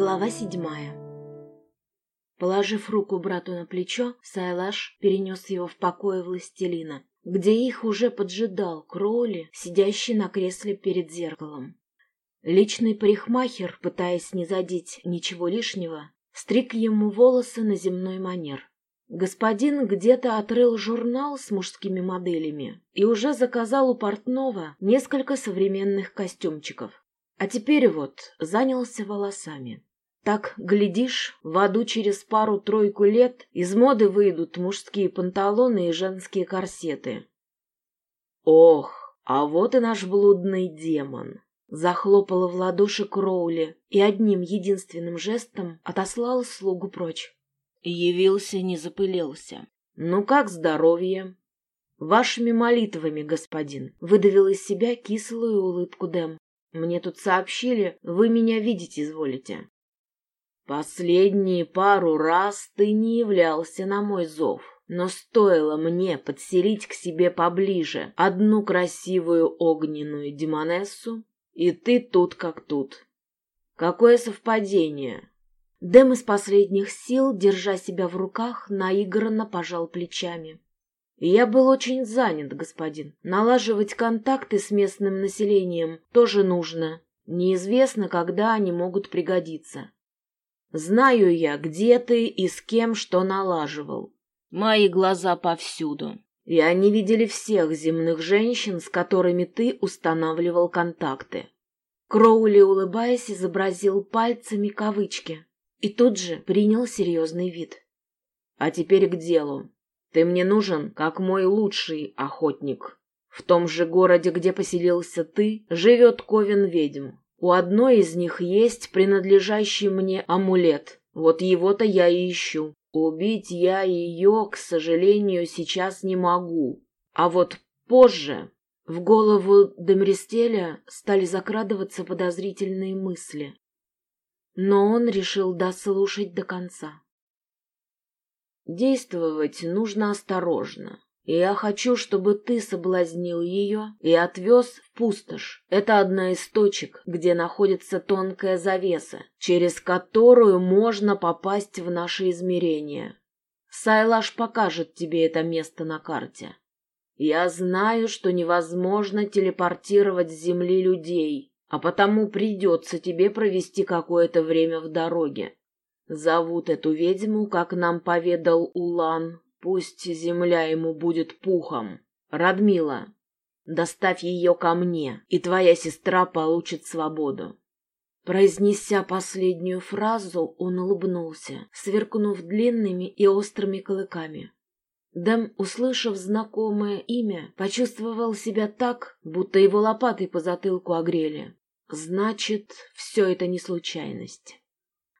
Глава седьмая Положив руку брату на плечо, Сайлаш перенес его в покое властелина, где их уже поджидал Кроули, сидящий на кресле перед зеркалом. Личный парикмахер, пытаясь не задеть ничего лишнего, стриг ему волосы на земной манер. Господин где-то отрыл журнал с мужскими моделями и уже заказал у портного несколько современных костюмчиков. А теперь вот занялся волосами. Так, глядишь, в аду через пару-тройку лет из моды выйдут мужские панталоны и женские корсеты. Ох, а вот и наш блудный демон. Захлопала в ладоши Кроули и одним единственным жестом отослал слугу прочь. Явился, не запылился. «Ну как здоровье?» «Вашими молитвами, господин», — выдавил из себя кислую улыбку Дэм. Мне тут сообщили, вы меня видеть изволите. Последние пару раз ты не являлся на мой зов, но стоило мне подселить к себе поближе одну красивую огненную демонессу, и ты тут как тут. Какое совпадение! Дэм из последних сил, держа себя в руках, наигранно пожал плечами. Я был очень занят, господин. Налаживать контакты с местным населением тоже нужно. Неизвестно, когда они могут пригодиться. Знаю я, где ты и с кем что налаживал. Мои глаза повсюду. И они видели всех земных женщин, с которыми ты устанавливал контакты. Кроули, улыбаясь, изобразил пальцами кавычки и тут же принял серьезный вид. А теперь к делу. Ты мне нужен, как мой лучший охотник. В том же городе, где поселился ты, живет ковен ведьм. У одной из них есть принадлежащий мне амулет. Вот его-то я и ищу. Убить я ее, к сожалению, сейчас не могу. А вот позже в голову Демристеля стали закрадываться подозрительные мысли. Но он решил дослушать до конца. Действовать нужно осторожно. Я хочу, чтобы ты соблазнил ее и отвез в пустошь. Это одна из точек, где находится тонкая завеса, через которую можно попасть в наше измерение. Сайлаш покажет тебе это место на карте. Я знаю, что невозможно телепортировать с Земли людей, а потому придется тебе провести какое-то время в дороге. Зовут эту ведьму, как нам поведал Улан. Пусть земля ему будет пухом. Радмила, доставь ее ко мне, и твоя сестра получит свободу. Произнеся последнюю фразу, он улыбнулся, сверкнув длинными и острыми клыками. Дэм, услышав знакомое имя, почувствовал себя так, будто его лопатой по затылку огрели. Значит, все это не случайность.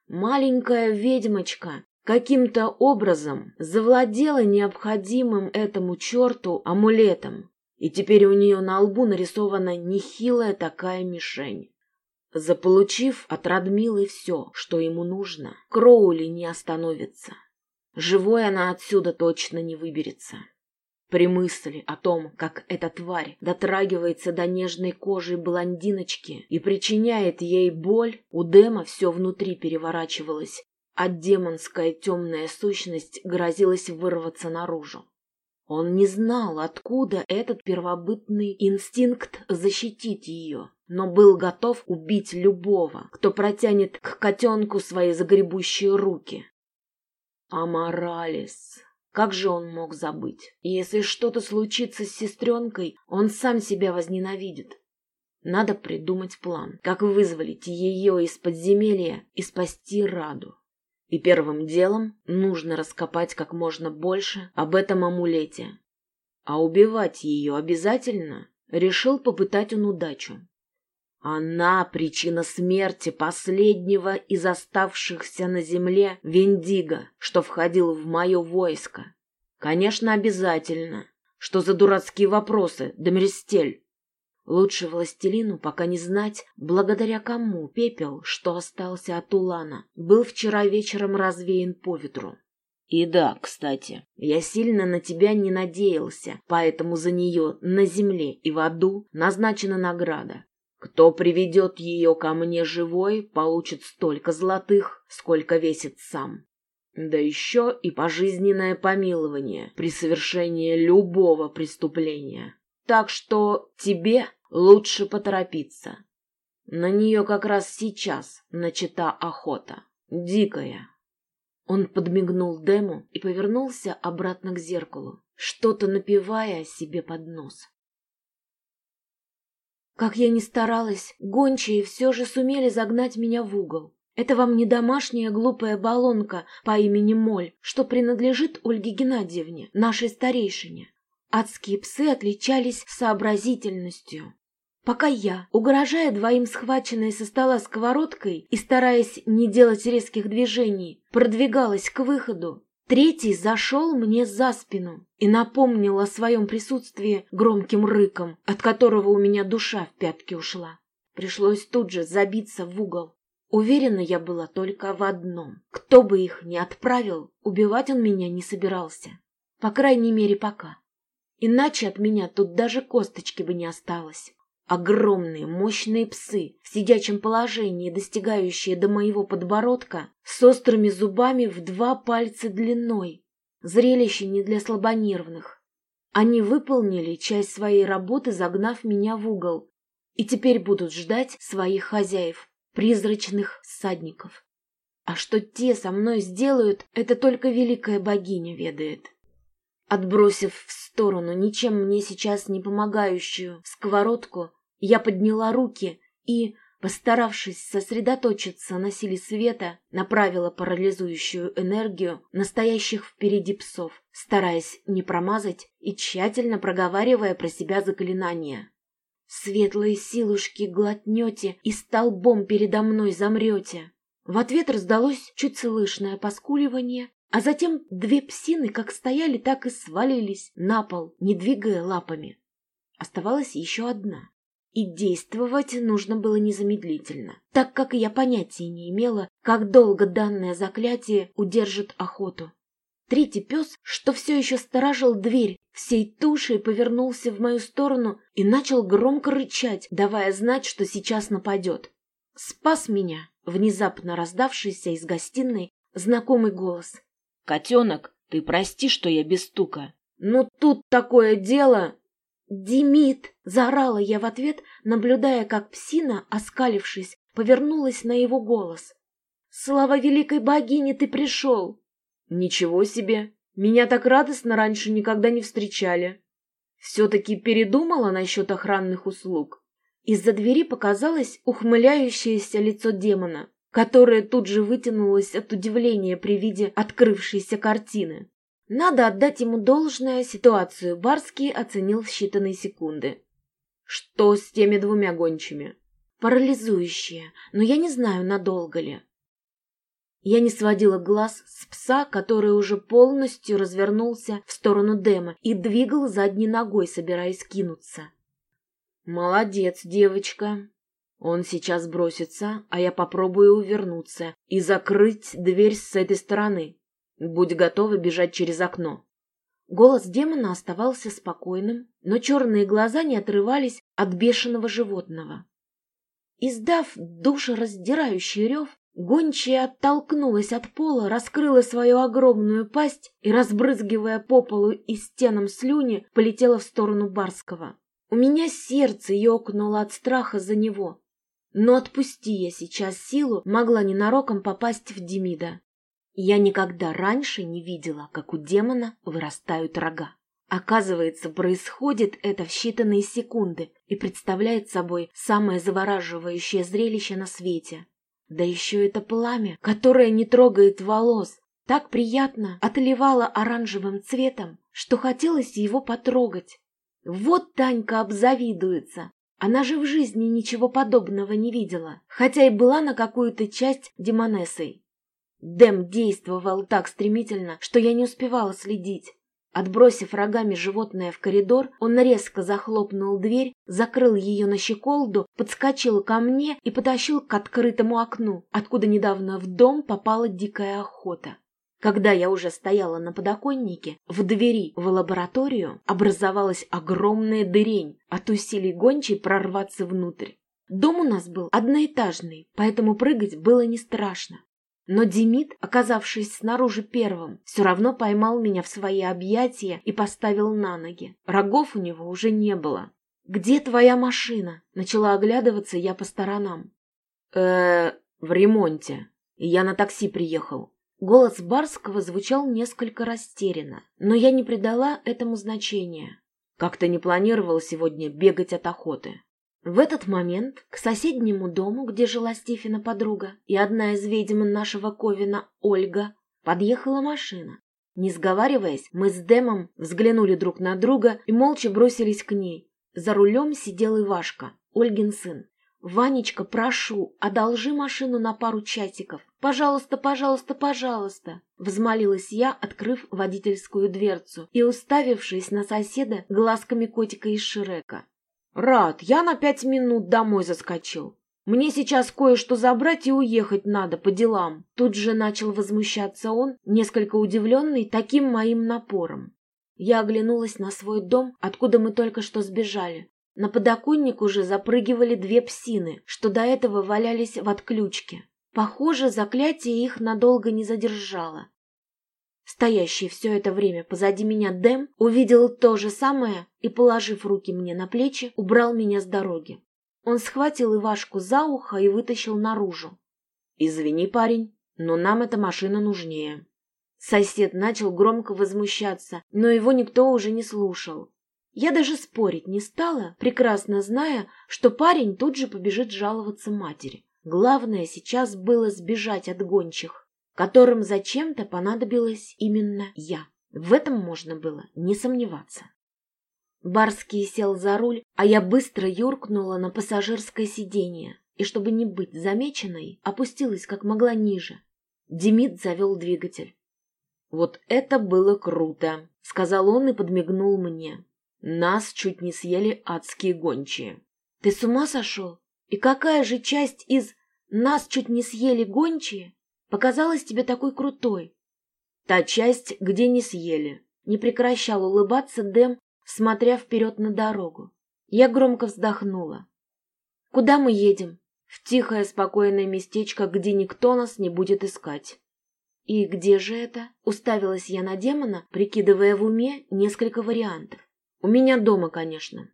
Маленькая ведьмочка каким-то образом завладела необходимым этому черту амулетом, и теперь у нее на лбу нарисована нехилая такая мишень. Заполучив от Радмилы все, что ему нужно, Кроули не остановится. Живой она отсюда точно не выберется. При мысли о том, как эта тварь дотрагивается до нежной кожи блондиночки и причиняет ей боль, у Дема все внутри переворачивалось, а демонская темная сущность грозилась вырваться наружу. Он не знал, откуда этот первобытный инстинкт защитить ее, но был готов убить любого, кто протянет к котенку свои загребущие руки. Аморалис. Как же он мог забыть? Если что-то случится с сестренкой, он сам себя возненавидит. Надо придумать план, как вызволить ее из подземелья и спасти Раду. И первым делом нужно раскопать как можно больше об этом амулете. А убивать ее обязательно? Решил попытать он удачу. Она — причина смерти последнего из оставшихся на земле Вендиго, что входил в мое войско. Конечно, обязательно. Что за дурацкие вопросы, Демристель? Лучше властелину пока не знать, благодаря кому пепел, что остался от Улана, был вчера вечером развеян по ветру. И да, кстати, я сильно на тебя не надеялся, поэтому за нее на земле и в аду назначена награда. Кто приведет ее ко мне живой, получит столько золотых, сколько весит сам. Да еще и пожизненное помилование при совершении любого преступления. Так что тебе лучше поторопиться. На нее как раз сейчас начата охота. Дикая. Он подмигнул Дему и повернулся обратно к зеркалу, что-то напивая себе под нос. Как я ни старалась, гончие все же сумели загнать меня в угол. Это вам не домашняя глупая баллонка по имени Моль, что принадлежит Ольге Геннадьевне, нашей старейшине. Адские псы отличались сообразительностью. Пока я, угрожая двоим схваченной со стола сковородкой и стараясь не делать резких движений, продвигалась к выходу, третий зашел мне за спину и напомнил о своем присутствии громким рыком, от которого у меня душа в пятки ушла. Пришлось тут же забиться в угол. Уверена я была только в одном. Кто бы их ни отправил, убивать он меня не собирался. По крайней мере, пока. Иначе от меня тут даже косточки бы не осталось. Огромные, мощные псы, в сидячем положении, достигающие до моего подбородка, с острыми зубами в два пальца длиной. Зрелище не для слабонервных. Они выполнили часть своей работы, загнав меня в угол, и теперь будут ждать своих хозяев, призрачных всадников. А что те со мной сделают, это только великая богиня ведает. Отбросив в сторону ничем мне сейчас не помогающую сковородку, я подняла руки и, постаравшись сосредоточиться на силе света, направила парализующую энергию настоящих впереди псов, стараясь не промазать и тщательно проговаривая про себя заклинания. «Светлые силушки глотнете и столбом передо мной замрете!» В ответ раздалось чуть слышное поскуливание, а затем две псины как стояли, так и свалились на пол, не двигая лапами. Оставалась еще одна. И действовать нужно было незамедлительно, так как я понятия не имела, как долго данное заклятие удержит охоту. Третий пес, что все еще сторожил дверь, всей тушей повернулся в мою сторону и начал громко рычать, давая знать, что сейчас нападет. Спас меня внезапно раздавшийся из гостиной знакомый голос. «Котенок, ты прости, что я без стука. Но тут такое дело!» «Демид!» — заорала я в ответ, наблюдая, как псина, оскалившись, повернулась на его голос. «Слава великой богине, ты пришел!» «Ничего себе! Меня так радостно раньше никогда не встречали!» «Все-таки передумала насчет охранных услуг?» Из-за двери показалось ухмыляющееся лицо демона, которое тут же вытянулось от удивления при виде открывшейся картины. Надо отдать ему должное, ситуацию Барский оценил в считанные секунды. Что с теми двумя гончими? Парализующие, но я не знаю, надолго ли. Я не сводила глаз с пса, который уже полностью развернулся в сторону Дэма и двигал задней ногой, собираясь кинуться. «Молодец, девочка. Он сейчас бросится, а я попробую увернуться и закрыть дверь с этой стороны. Будь готова бежать через окно. Голос демона оставался спокойным, но черные глаза не отрывались от бешеного животного. Издав душераздирающий рев, гончая оттолкнулась от пола, раскрыла свою огромную пасть и, разбрызгивая по полу и стенам слюни, полетела в сторону Барского. У меня сердце ёкнуло от страха за него. Но отпусти я сейчас силу, могла ненароком попасть в Демида. Я никогда раньше не видела, как у демона вырастают рога. Оказывается, происходит это в считанные секунды и представляет собой самое завораживающее зрелище на свете. Да еще это пламя, которое не трогает волос, так приятно отливало оранжевым цветом, что хотелось его потрогать. Вот Танька обзавидуется. Она же в жизни ничего подобного не видела, хотя и была на какую-то часть демонессой. Дэм действовал так стремительно, что я не успевала следить. Отбросив рогами животное в коридор, он резко захлопнул дверь, закрыл ее на щеколду, подскочил ко мне и потащил к открытому окну, откуда недавно в дом попала дикая охота. Когда я уже стояла на подоконнике, в двери в лабораторию образовалась огромная дырень от усилий гончей прорваться внутрь. Дом у нас был одноэтажный, поэтому прыгать было не страшно. Но Демид, оказавшись снаружи первым, все равно поймал меня в свои объятия и поставил на ноги. Рогов у него уже не было. «Где твоя машина?» Начала оглядываться я по сторонам. э в ремонте. Я на такси приехал». Голос Барского звучал несколько растерянно, но я не придала этому значения. «Как-то не планировал сегодня бегать от охоты». В этот момент к соседнему дому, где жила Стефина подруга и одна из ведьм нашего Ковина, Ольга, подъехала машина. Не сговариваясь, мы с Дэмом взглянули друг на друга и молча бросились к ней. За рулем сидел Ивашка, Ольгин сын. «Ванечка, прошу, одолжи машину на пару часиков. Пожалуйста, пожалуйста, пожалуйста!» Взмолилась я, открыв водительскую дверцу и уставившись на соседа глазками котика из Шрека. «Рад, я на пять минут домой заскочил. Мне сейчас кое-что забрать и уехать надо по делам». Тут же начал возмущаться он, несколько удивленный таким моим напором. Я оглянулась на свой дом, откуда мы только что сбежали. На подоконник уже запрыгивали две псины, что до этого валялись в отключке. Похоже, заклятие их надолго не задержало. Стоящий все это время позади меня Дэм увидел то же самое и, положив руки мне на плечи, убрал меня с дороги. Он схватил Ивашку за ухо и вытащил наружу. «Извини, парень, но нам эта машина нужнее». Сосед начал громко возмущаться, но его никто уже не слушал. Я даже спорить не стала, прекрасно зная, что парень тут же побежит жаловаться матери. Главное сейчас было сбежать от гончих которым зачем-то понадобилась именно я. В этом можно было не сомневаться. Барский сел за руль, а я быстро юркнула на пассажирское сиденье и, чтобы не быть замеченной, опустилась как могла ниже. Демид завел двигатель. «Вот это было круто!» — сказал он и подмигнул мне. «Нас чуть не съели адские гончие». «Ты с ума сошел? И какая же часть из «нас чуть не съели гончие» показалась тебе такой крутой. Та часть, где не съели. Не прекращал улыбаться Дэм, смотря вперед на дорогу. Я громко вздохнула. Куда мы едем? В тихое, спокойное местечко, где никто нас не будет искать. И где же это? Уставилась я на демона, прикидывая в уме несколько вариантов. У меня дома, конечно.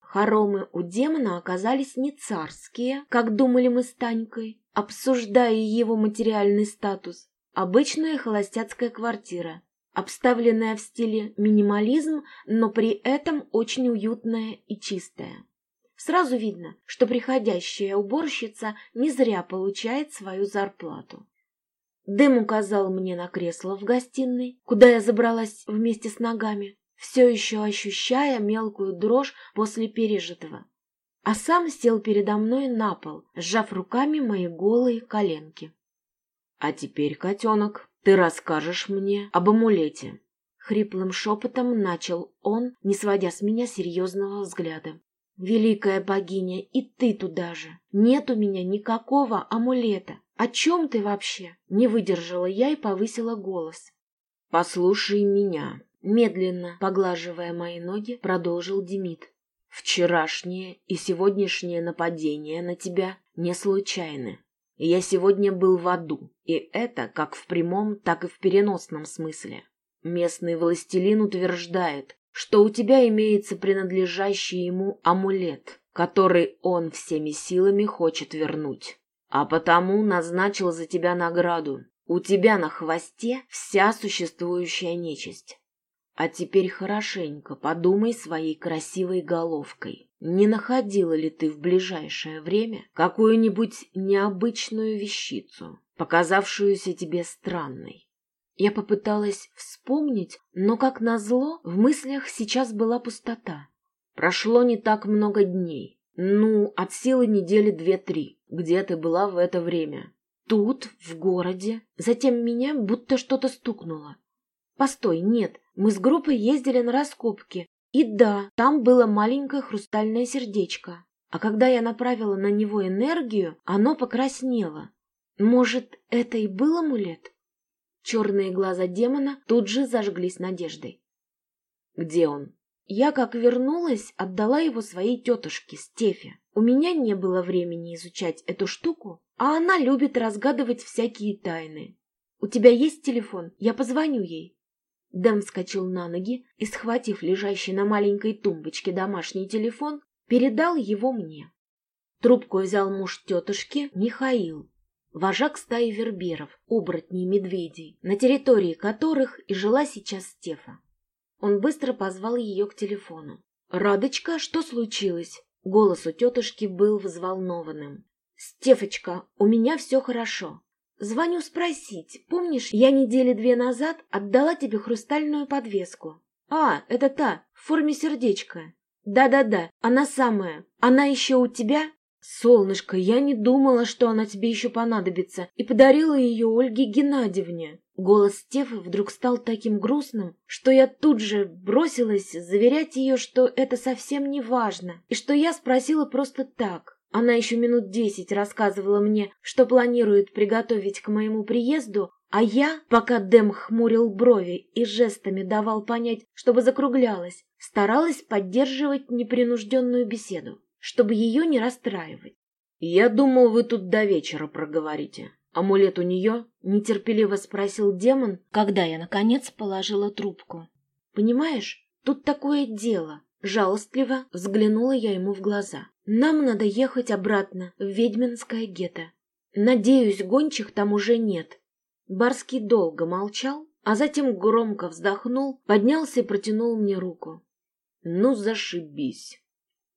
Хоромы у демона оказались не царские, как думали мы с Танькой, обсуждая его материальный статус. Обычная холостяцкая квартира, обставленная в стиле минимализм, но при этом очень уютная и чистая. Сразу видно, что приходящая уборщица не зря получает свою зарплату. Дэм указал мне на кресло в гостиной, куда я забралась вместе с ногами, все еще ощущая мелкую дрожь после пережитого а сам сел передо мной на пол, сжав руками мои голые коленки. «А теперь, котенок, ты расскажешь мне об амулете». Хриплым шепотом начал он, не сводя с меня серьезного взгляда. «Великая богиня, и ты туда же! Нет у меня никакого амулета! О чем ты вообще?» Не выдержала я и повысила голос. «Послушай меня!» Медленно, поглаживая мои ноги, продолжил Демид. Вчерашнее и сегодняшнее нападение на тебя не случайны. Я сегодня был в аду, и это как в прямом, так и в переносном смысле. Местный властелин утверждает, что у тебя имеется принадлежащий ему амулет, который он всеми силами хочет вернуть. А потому назначил за тебя награду. У тебя на хвосте вся существующая нечисть. А теперь хорошенько подумай своей красивой головкой. Не находила ли ты в ближайшее время какую-нибудь необычную вещицу, показавшуюся тебе странной? Я попыталась вспомнить, но, как назло, в мыслях сейчас была пустота. Прошло не так много дней. Ну, от силы недели две-три. Где ты была в это время? Тут, в городе. Затем меня будто что-то стукнуло. Постой, нет, мы с группой ездили на раскопки. И да, там было маленькое хрустальное сердечко. А когда я направила на него энергию, оно покраснело. Может, это и был амулет? Черные глаза демона тут же зажглись надеждой. Где он? Я, как вернулась, отдала его своей тетушке, Стефе. У меня не было времени изучать эту штуку, а она любит разгадывать всякие тайны. У тебя есть телефон? Я позвоню ей. Дэм вскочил на ноги и, схватив лежащий на маленькой тумбочке домашний телефон, передал его мне. Трубку взял муж тетушки Михаил, вожак стаи верберов, оборотней медведей, на территории которых и жила сейчас Стефа. Он быстро позвал ее к телефону. «Радочка, что случилось?» Голос у тетушки был взволнованным. «Стефочка, у меня все хорошо. Звоню спросить. Помнишь, я недели две назад отдала тебе хрустальную подвеску? А, это та, в форме сердечка. Да-да-да, она самая. Она еще у тебя? Солнышко, я не думала, что она тебе еще понадобится, и подарила ее Ольге Геннадьевне. Голос Стефы вдруг стал таким грустным, что я тут же бросилась заверять ее, что это совсем не важно, и что я спросила просто так. Она еще минут десять рассказывала мне, что планирует приготовить к моему приезду, а я, пока Дэм хмурил брови и жестами давал понять, чтобы закруглялась, старалась поддерживать непринужденную беседу, чтобы ее не расстраивать. «Я думал, вы тут до вечера проговорите», «Амулет у нее?» — нетерпеливо спросил демон, когда я, наконец, положила трубку. «Понимаешь, тут такое дело». Жалостливо взглянула я ему в глаза. «Нам надо ехать обратно в ведьминское гетто. Надеюсь, гончих там уже нет». Барский долго молчал, а затем громко вздохнул, поднялся и протянул мне руку. «Ну, зашибись!»